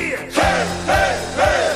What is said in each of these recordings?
Hey, hey, hey!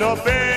no ve.